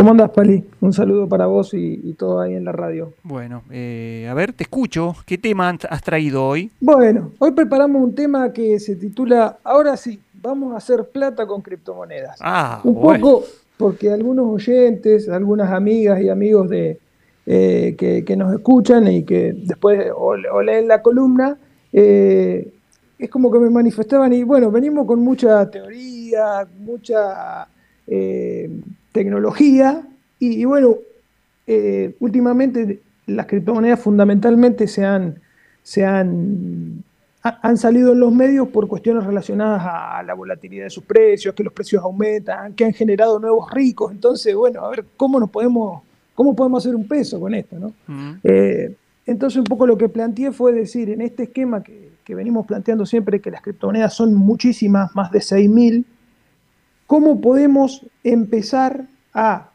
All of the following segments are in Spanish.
¿Cómo andas, Pali? Un saludo para vos y, todo ahí en la radio. Bueno, eh, a ver, te escucho. ¿Qué tema has traído hoy? Bueno, hoy preparamos un tema que se titula Ahora sí, vamos a hacer plata con criptomonedas. Ah, un poco porque algunos oyentes, algunas amigas y amigos de eh, que, nos escuchan y que después o, leen la columna, eh, es como que me manifestaban y bueno, venimos con mucha teoría, mucha tecnología y, bueno, eh, últimamente las criptomonedas fundamentalmente se han, se han, han salido en los medios por cuestiones relacionadas a la volatilidad de sus precios, que los precios aumentan, que han generado nuevos ricos. Entonces, bueno, a ver cómo nos podemos, cómo podemos hacer un peso con esto, ¿no? Eh, entonces, un poco lo que planteé fue decir, en este esquema que, que venimos planteando siempre, que las criptomonedas son muchísimas, más de 6.000, ¿Cómo podemos empezar a,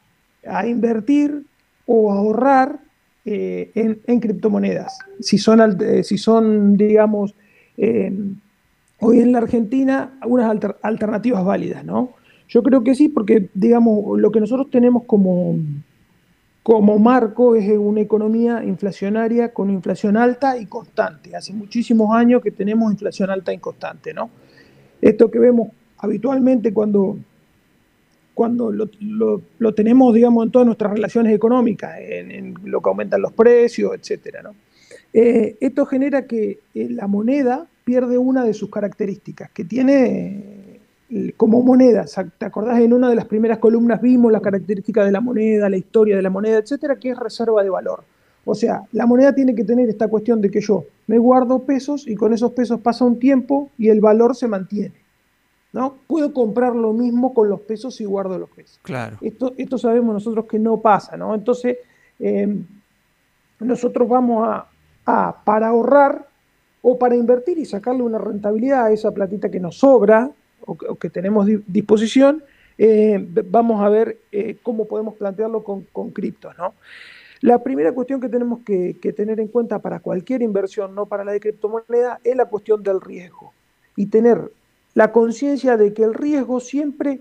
invertir o ahorrar eh, en, criptomonedas? Si son, eh, si son digamos, eh, hoy en la Argentina, algunas alternativas válidas, ¿no? Yo creo que sí, porque, digamos, lo que nosotros tenemos como, como marco es una economía inflacionaria con inflación alta y constante. Hace muchísimos años que tenemos inflación alta y constante, ¿no? Esto que vemos habitualmente cuando, cuando lo, tenemos, digamos, en todas nuestras relaciones económicas, en, lo que aumentan los precios, etcétera, ¿no? Eh, esto genera que eh, la moneda pierde una de sus características, que tiene eh, como moneda, ¿te acordás? En una de las primeras columnas vimos las características de la moneda, la historia de la moneda, etcétera, que es reserva de valor. O sea, la moneda tiene que tener esta cuestión de que yo me guardo pesos y con esos pesos pasa un tiempo y el valor se mantiene. ¿No? Puedo comprar lo mismo con los pesos y guardo los pesos. Claro. Esto, esto sabemos nosotros que no pasa, ¿no? Entonces, em, nosotros vamos a, para ahorrar o para invertir y sacarle una rentabilidad a esa platita que nos sobra o que, tenemos disposición, eh, vamos a ver eh, cómo podemos plantearlo con, con criptos, ¿no? La primera cuestión que tenemos que, que, tener en cuenta para cualquier inversión, no para la de criptomoneda, es la cuestión del riesgo. Y tener la conciencia de que el riesgo siempre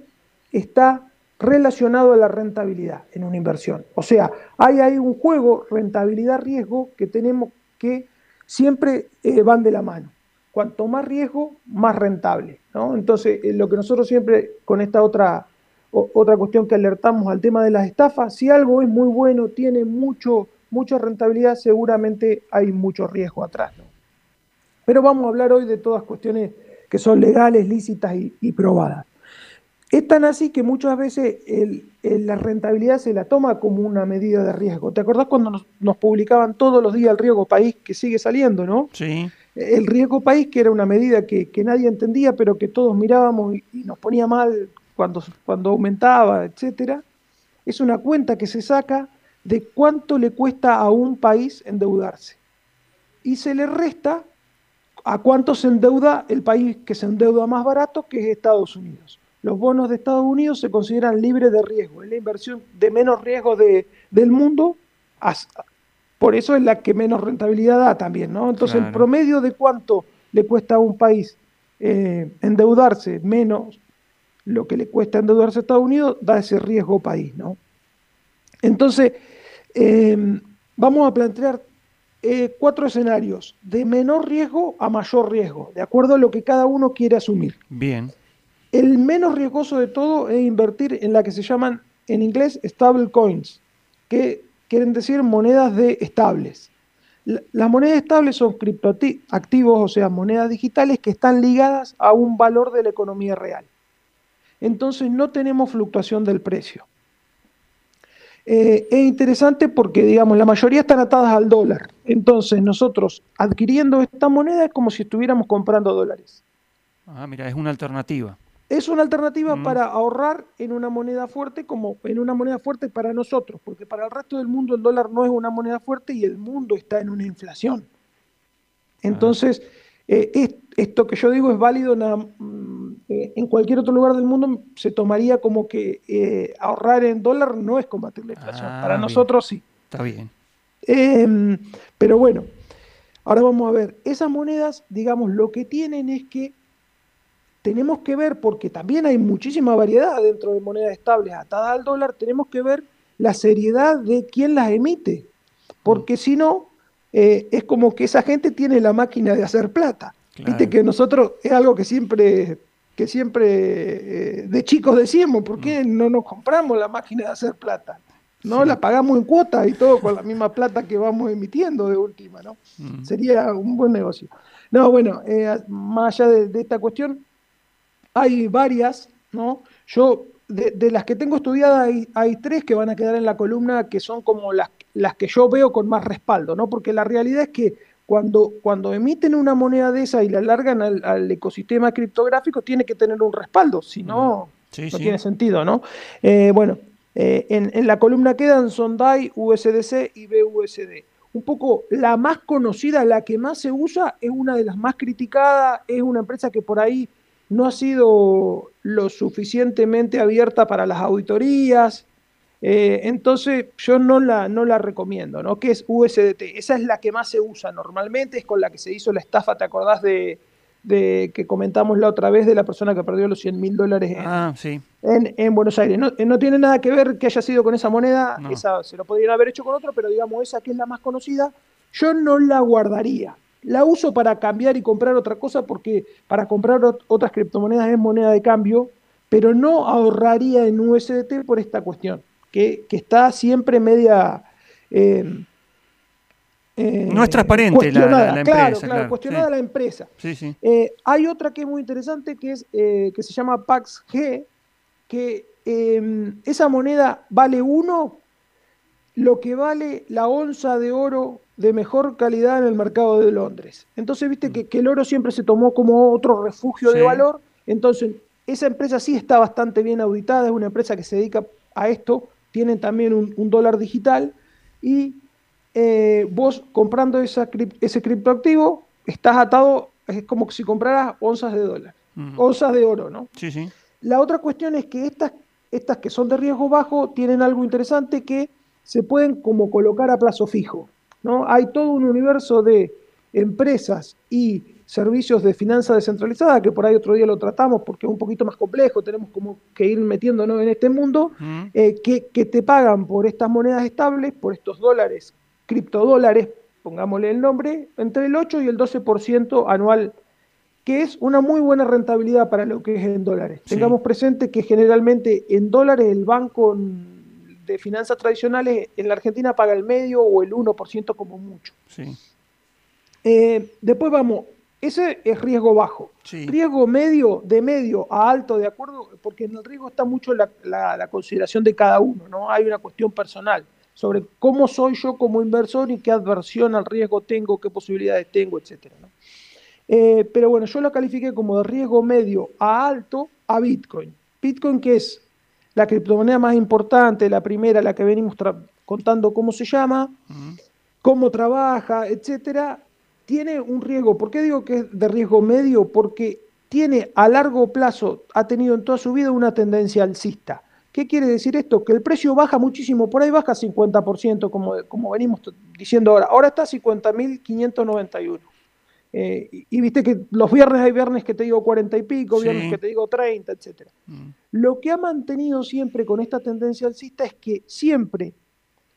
está relacionado a la rentabilidad en una inversión. O sea, hay ahí un juego rentabilidad-riesgo que tenemos que siempre eh, van de la mano. Cuanto más riesgo, más rentable. ¿no? Entonces, eh, lo que nosotros siempre con esta otra, otra cuestión que alertamos al tema de las estafas, si algo es muy bueno, tiene mucho, mucha rentabilidad, seguramente hay mucho riesgo atrás. Pero vamos a hablar hoy de todas cuestiones que son legales, lícitas y, probadas. Es tan así que muchas veces la rentabilidad se la toma como una medida de riesgo. ¿Te acordás cuando nos, publicaban todos los días el riesgo país que sigue saliendo, no? Sí. El riesgo país, que era una medida que, nadie entendía, pero que todos mirábamos y, nos ponía mal cuando, cuando aumentaba, etcétera, es una cuenta que se saca de cuánto le cuesta a un país endeudarse. Y se le resta ¿A cuánto se endeuda el país que se endeuda más barato, que es Estados Unidos? Los bonos de Estados Unidos se consideran libres de riesgo, es la inversión de menos riesgo de, del mundo, por eso es la que menos rentabilidad da también, ¿no? Entonces, el promedio de cuánto le cuesta a un país eh, endeudarse menos lo que le cuesta endeudarse a Estados Unidos, da ese riesgo país, ¿no? Entonces, eh, vamos a plantear eh, cuatro escenarios, de menor riesgo a mayor riesgo, de acuerdo a lo que cada uno quiere asumir. Bien. El menos riesgoso de todo es invertir en la que se llaman en inglés stable coins, que quieren decir monedas de estables. Las monedas estables son criptoactivos, o sea, monedas digitales que están ligadas a un valor de la economía real. Entonces no tenemos fluctuación del precio. Eh, es interesante porque, digamos, la mayoría están atadas al dólar. Entonces, nosotros adquiriendo esta moneda es como si estuviéramos comprando dólares. Ah, mira, es una alternativa. Es una alternativa mm. para ahorrar en una moneda fuerte como en una moneda fuerte para nosotros, porque para el resto del mundo el dólar no es una moneda fuerte y el mundo está en una inflación. Entonces, eh, esto que yo digo es válido mm, eh, en cualquier otro lugar del mundo, se tomaría como que eh, ahorrar en dólar no es combatir la inflación. Ah, Para nosotros sí. Está bien. Em, pero bueno, ahora vamos a ver, esas monedas, digamos, lo que tienen es que tenemos que ver, porque también hay muchísima variedad dentro de monedas estables atadas al dólar, tenemos que ver la seriedad de quien las emite, porque si no, eh, es como que esa gente tiene la máquina de hacer plata. Viste que nosotros es algo que siempre, que siempre eh, de chicos decíamos, ¿por qué mm. no nos compramos la máquina de hacer plata? ¿no? La pagamos en cuotas y todo con la misma plata que vamos emitiendo de última, ¿no? Mm. Sería un buen negocio. No, bueno, eh, más allá de, esta cuestión, hay varias, ¿no? Yo, de, las que tengo estudiadas, hay, tres que van a quedar en la columna que son como las, las que yo veo con más respaldo, ¿no? Porque la realidad es que cuando, cuando emiten una moneda de esa y la largan al, ecosistema criptográfico, tiene que tener un respaldo, si no, no tiene sentido, ¿no? Eh, bueno, eh, en, la columna quedan son DAI, USDC y BUSD. Un poco la más conocida, la que más se usa, es una de las más criticadas, es una empresa que por ahí no ha sido lo suficientemente abierta para las auditorías. Eh, entonces yo no la, no la recomiendo, ¿no? Que es USDT. Esa es la que más se usa normalmente, es con la que se hizo la estafa, ¿te acordás de, de que comentamos la otra vez de la persona que perdió los 100 mil dólares en, ah, sí. en, Buenos Aires. Eh, no, tiene nada que ver que haya sido con esa moneda, esa se lo podrían haber hecho con otra, pero digamos esa que es la más conocida, yo no la guardaría. La uso para cambiar y comprar otra cosa porque para comprar otras criptomonedas es moneda de cambio, pero no ahorraría en USDT por esta cuestión, que, está siempre media... Eh, eh, no es transparente la, empresa. Claro, cuestionada la empresa. Eh, hay otra que es muy interesante que, es, eh, que se llama Pax G, que em, esa moneda vale uno lo que vale la onza de oro de mejor calidad en el mercado de Londres. Entonces, viste que, el oro siempre se tomó como otro refugio de valor. Entonces, esa empresa sí está bastante bien auditada, es una empresa que se dedica a esto, tienen también un, un dólar digital y eh, vos comprando esa, ese criptoactivo, estás atado, es como si compraras onzas de dólar, onzas de oro, ¿no? Sí, sí. La otra cuestión es que estas, estas que son de riesgo bajo tienen algo interesante que se pueden como colocar a plazo fijo, ¿no? Hay todo un universo de empresas y servicios de finanza descentralizada, que por ahí otro día lo tratamos porque es un poquito más complejo, tenemos como que ir metiéndonos en este mundo, eh, que, que, te pagan por estas monedas estables, por estos dólares criptodólares, pongámosle el nombre, entre el 8 y el 12% anual, que es una muy buena rentabilidad para lo que es en dólares. Tengamos presente que generalmente en dólares el banco de finanzas tradicionales en la Argentina paga el medio o el 1% como mucho. Eh, después vamos, ese es riesgo bajo. Riesgo medio, de medio a alto, de acuerdo, porque en el riesgo está mucho la, la consideración de cada uno, ¿no? Hay una cuestión personal sobre cómo soy yo como inversor y qué adversión al riesgo tengo, qué posibilidades tengo, etc. Eh, pero bueno, yo lo califiqué como de riesgo medio a alto a Bitcoin. Bitcoin que es la criptomoneda más importante, la primera, la que venimos contando cómo se llama, cómo trabaja, etcétera, tiene un riesgo. ¿Por qué digo que es de riesgo medio? Porque tiene a largo plazo, ha tenido en toda su vida una tendencia alcista. ¿Qué quiere decir esto? Que el precio baja muchísimo, por ahí baja 50%, como, como venimos diciendo ahora. Ahora está 50.591. Eh, y, viste que los viernes hay viernes que te digo 40 y pico, viernes que te digo 30, etc. Mm. Lo que ha mantenido siempre con esta tendencia alcista es que siempre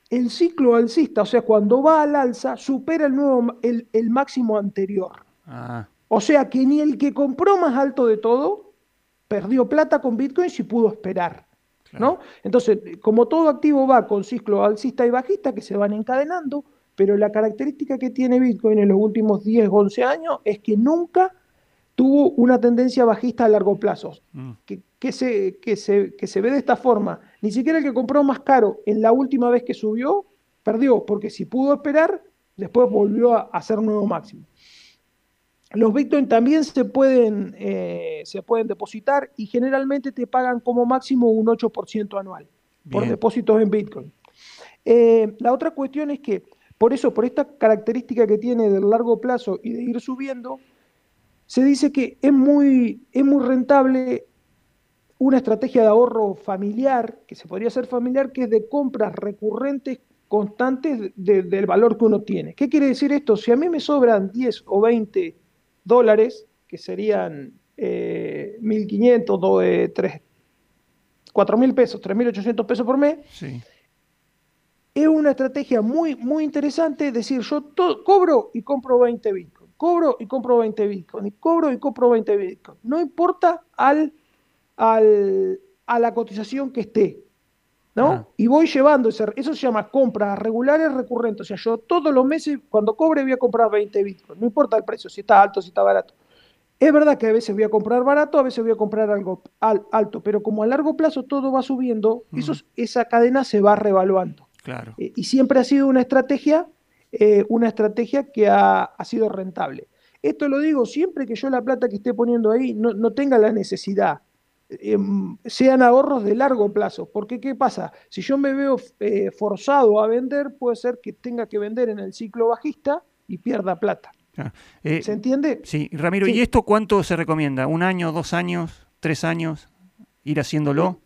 el ciclo alcista, o sea, cuando va al alza, supera el, nuevo, el, máximo anterior. Ah. O sea que ni el que compró más alto de todo perdió plata con Bitcoin si pudo esperar. ¿no? Entonces, como todo activo va con ciclo alcista y bajista que se van encadenando, pero la característica que tiene Bitcoin en los últimos 10, 11 años es que nunca tuvo una tendencia bajista a largo plazo, mm. que, se, que, se, que se ve de esta forma. Ni siquiera el que compró más caro en la última vez que subió, perdió, porque si pudo esperar, después volvió a hacer nuevo máximo. Los Bitcoin también se pueden, eh, se pueden depositar y generalmente te pagan como máximo un 8% anual por depósitos en Bitcoin. Eh, la otra cuestión es que, por eso, por esta característica que tiene del largo plazo y de ir subiendo, se dice que es muy, es muy rentable una estrategia de ahorro familiar, que se podría hacer familiar, que es de compras recurrentes constantes del valor que uno tiene. ¿Qué quiere decir esto? Si a mí me sobran 10 o 20 dólares, que serían eh, 1.500, 4.000 pesos, 3.800 pesos por mes. es una estrategia muy, muy interesante decir, yo cobro y compro 20 Bitcoin, cobro y compro 20 Bitcoin, y cobro y compro 20 Bitcoin. No importa al, al, a la cotización que esté. ¿no? Y voy llevando, ese, eso se llama compras regulares recurrentes. O sea, yo todos los meses, cuando cobre, voy a comprar 20 Bitcoin. No importa el precio, si está alto, si está barato. Es verdad que a veces voy a comprar barato, a veces voy a comprar algo alto, pero como a largo plazo todo va subiendo, esa cadena se va revaluando. Claro. Eh, y siempre ha sido una estrategia, eh, una estrategia que ha, sido rentable. Esto lo digo siempre que yo la plata que esté poniendo ahí no, no tenga la necesidad Em, sean ahorros de largo plazo. Porque, ¿qué pasa? Si yo me veo eh, forzado a vender, puede ser que tenga que vender en el ciclo bajista y pierda plata. Eh, ¿Se entiende? Sí, Ramiro, ¿y esto cuánto se recomienda? ¿Un año, dos años, tres años? ¿Ir haciéndolo?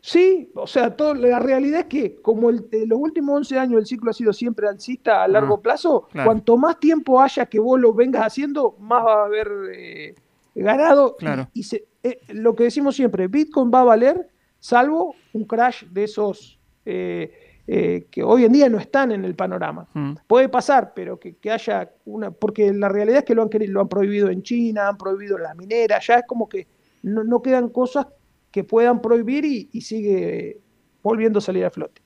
Sí, o sea, todo, la realidad es que como el, los últimos 11 años el ciclo ha sido siempre alcista a largo ah, plazo, cuanto más tiempo haya que vos lo vengas haciendo, más va a haber eh, ganado. Claro. Y, se, eh, lo que decimos siempre, Bitcoin va a valer salvo un crash de esos eh, eh, que hoy en día no están en el panorama. Mm. Puede pasar, pero que, haya una, porque la realidad es que lo han, lo han prohibido en China, han prohibido la minera, ya es como que no, quedan cosas que puedan prohibir y, sigue volviendo a salir a flote.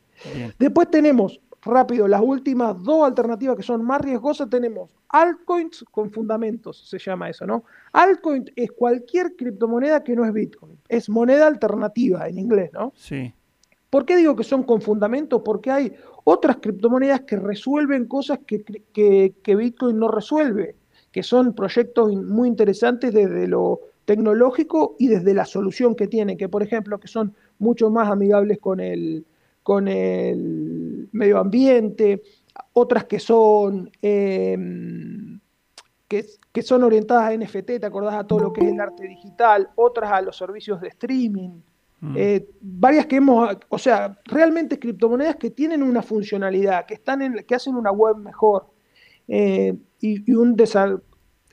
Después tenemos rápido, las últimas dos alternativas que son más riesgosas tenemos altcoins con fundamentos, se llama eso, ¿no? Altcoin es cualquier criptomoneda que no es Bitcoin, es moneda alternativa en inglés, ¿no? Sí. ¿Por qué digo que son con fundamentos? Porque hay otras criptomonedas que resuelven cosas que, que Bitcoin no resuelve, que son proyectos muy interesantes desde lo tecnológico y desde la solución que tienen, que por ejemplo que son mucho más amigables con el, con el medio ambiente, otras que son, em, que, son orientadas a NFT, te acordás a todo lo que es el arte digital, otras a los servicios de streaming, mm. eh, varias que hemos, o sea, realmente criptomonedas que tienen una funcionalidad, que, están en, que hacen una web mejor. Eh, y, un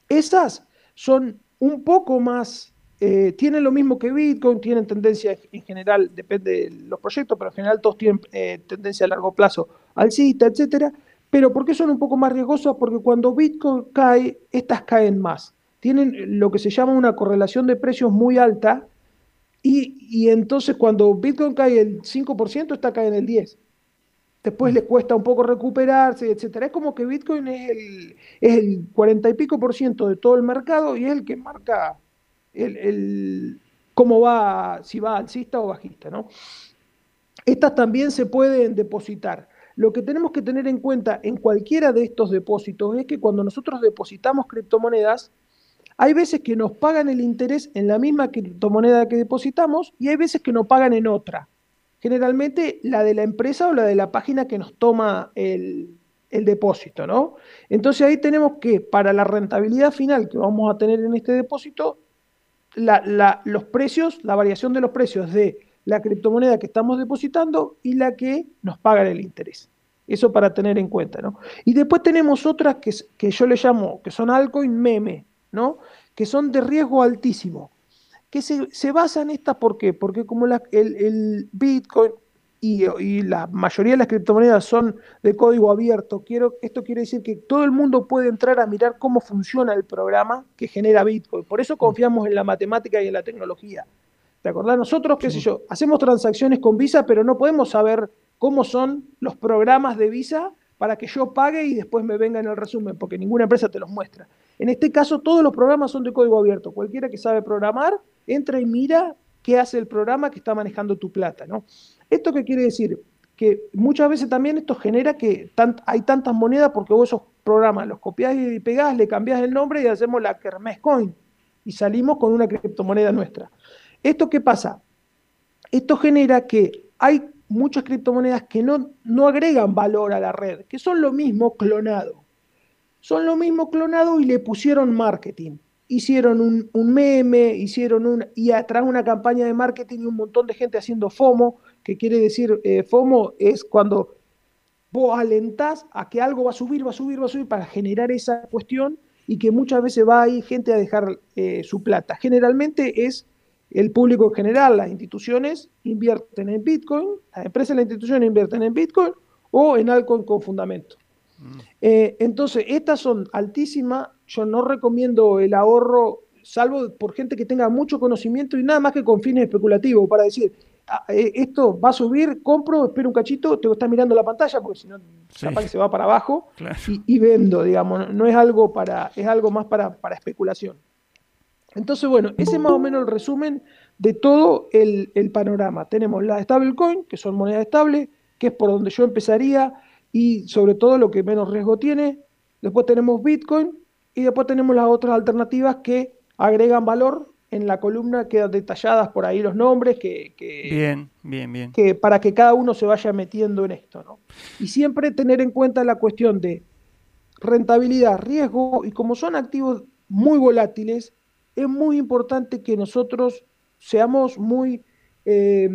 Esas son un poco más eh, tienen lo mismo que Bitcoin, tienen tendencia en general, depende de los proyectos, pero en general todos tienen eh, tendencia a largo plazo alcista, etcétera. Pero ¿por qué son un poco más riesgosas? Porque cuando Bitcoin cae, estas caen más. Tienen lo que se llama una correlación de precios muy alta y, entonces cuando Bitcoin cae el 5%, está cae en el 10%. Después le cuesta un poco recuperarse, etcétera. Es como que Bitcoin es el, es el 40 y pico por ciento de todo el mercado y es el que marca el, cómo va, si va alcista o bajista, ¿no? Estas también se pueden depositar. Lo que tenemos que tener en cuenta en cualquiera de estos depósitos es que cuando nosotros depositamos criptomonedas, hay veces que nos pagan el interés en la misma criptomoneda que depositamos y hay veces que nos pagan en otra. Generalmente la de la empresa o la de la página que nos toma el, el depósito, ¿no? Entonces ahí tenemos que para la rentabilidad final que vamos a tener en este depósito, los precios, la variación de los precios de la criptomoneda que estamos depositando y la que nos pagan el interés. Eso para tener en cuenta, ¿no? Y después tenemos otras que, que yo le llamo, que son altcoin meme, ¿no? Que son de riesgo altísimo. Que se, se basan estas, ¿por qué? Porque como el, el Bitcoin y, la mayoría de las criptomonedas son de código abierto. Quiero, esto quiere decir que todo el mundo puede entrar a mirar cómo funciona el programa que genera Bitcoin. Por eso confiamos en la matemática y en la tecnología. ¿Te acordás? Nosotros, qué sé yo, hacemos transacciones con Visa, pero no podemos saber cómo son los programas de Visa para que yo pague y después me venga en el resumen, porque ninguna empresa te los muestra. En este caso, todos los programas son de código abierto. Cualquiera que sabe programar, entra y mira qué hace el programa que está manejando tu plata, ¿no? ¿Esto qué quiere decir? Que muchas veces también esto genera que hay tantas monedas porque vos esos programas los copiás y pegás, le cambiás el nombre y hacemos la Kermés Coin y salimos con una criptomoneda nuestra. ¿Esto qué pasa? Esto genera que hay muchas criptomonedas que no, no agregan valor a la red, que son lo mismo clonado. Son lo mismo clonado y le pusieron marketing hicieron un, un, meme, hicieron un, y atrás una campaña de marketing y un montón de gente haciendo FOMO, que quiere decir eh, FOMO es cuando vos alentás a que algo va a subir, va a subir, va a subir para generar esa cuestión y que muchas veces va ahí gente a dejar eh, su plata. Generalmente es el público en general, las instituciones invierten en Bitcoin, las empresas y las instituciones invierten en Bitcoin o en altcoin con fundamento. Mm. Eh, entonces, estas son altísimas. Yo no recomiendo el ahorro, salvo por gente que tenga mucho conocimiento y nada más que con fines especulativos, para decir, ah, eh, esto va a subir, compro, espero un cachito, te estás mirando la pantalla, porque si no, capaz que se va para abajo, y, vendo, digamos, no es algo para, es algo más para, para especulación. Entonces, bueno, ese es más o menos el resumen de todo el, panorama. Tenemos las stablecoin, que son monedas estables, que es por donde yo empezaría y sobre todo lo que menos riesgo tiene. Después tenemos Bitcoin y después tenemos las otras alternativas que agregan valor. En la columna quedan detalladas por ahí los nombres que, bien, bien, bien. que para que cada uno se vaya metiendo en esto. ¿no? Y siempre tener en cuenta la cuestión de rentabilidad, riesgo y como son activos muy volátiles, es muy importante que nosotros seamos muy, eh,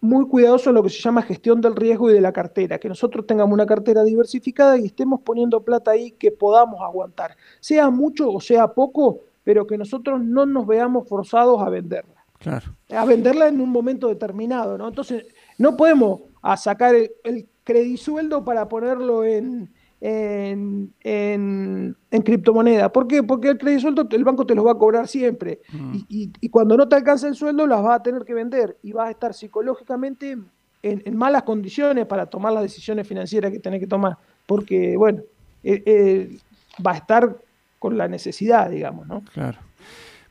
muy cuidadosos en lo que se llama gestión del riesgo y de la cartera, que nosotros tengamos una cartera diversificada y estemos poniendo plata ahí que podamos aguantar, sea mucho o sea poco, pero que nosotros no nos veamos forzados a venderla. Claro. A venderla en un momento determinado, ¿no? Entonces, no podemos a sacar el, el credisueldo para ponerlo en, en, en, criptomoneda. ¿Por qué? Porque el crédito sueldo el banco te lo va a cobrar siempre. Mm. Y, cuando no te alcanza el sueldo, las vas a tener que vender y vas a estar psicológicamente en, malas condiciones para tomar las decisiones financieras que tenés que tomar. Porque, bueno, eh, eh, va a estar con la necesidad, digamos, ¿no? Claro.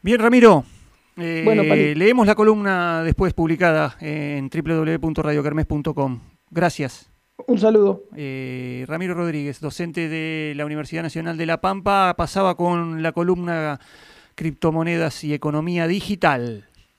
Bien, Ramiro. Eh, leemos la columna después publicada en www.radiocarmes.com. Gracias. Un saludo. Eh, Ramiro Rodríguez, docente de la Universidad Nacional de La Pampa, pasaba con la columna Criptomonedas y Economía Digital.